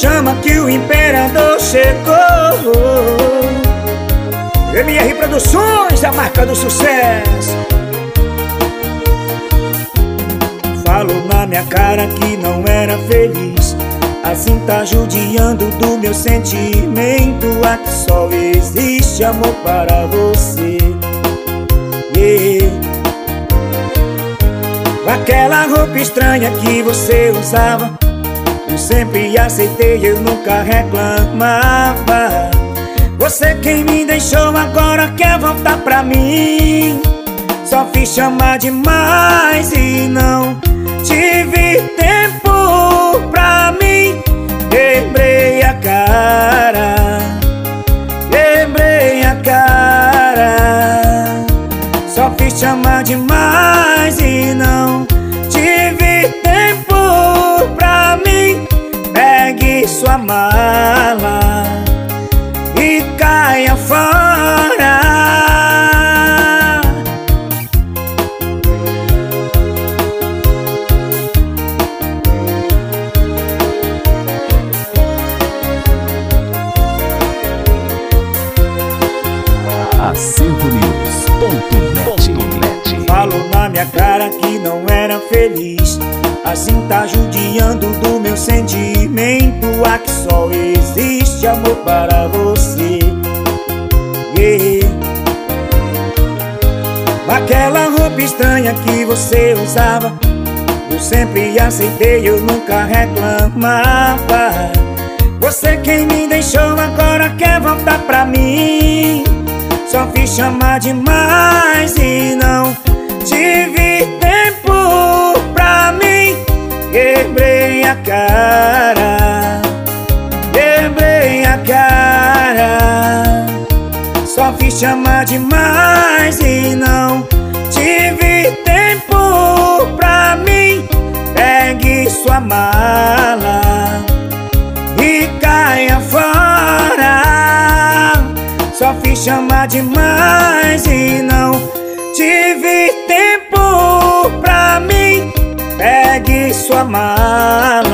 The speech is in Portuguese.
Calma que o imperador chegou. MR Produções, a marca do sucesso. Falou na minha cara que não era feliz. Assim tá judiando do meu sentimento. Aqui só existe amor para você. Yeah. Aquela roupa estranha que você usava sempre aceitei, eu nunca reclamava. Você quem me deixou agora quer voltar pra mim? Só fiz chamar demais e não tive tempo pra mim. Quebrei a cara Quebrei a cara. Só fiz chamar demais mala e caia fora. AcervoNews.net Falou na minha cara que não era feliz Assim tá judiando do meu sentimento. Aqui só existe amor para você. Yeah. Aquela roupa estranha que você usava Eu sempre aceitei, eu nunca reclamava. Você quem me deixou agora quer voltar pra mim? Só fiz chamar demais e não tive tempo Fiz chamar demais e não tive tempo pra mim. Pegue sua mala e caia fora. Só fiz chamar demais e não tive tempo pra mim. Pegue sua mala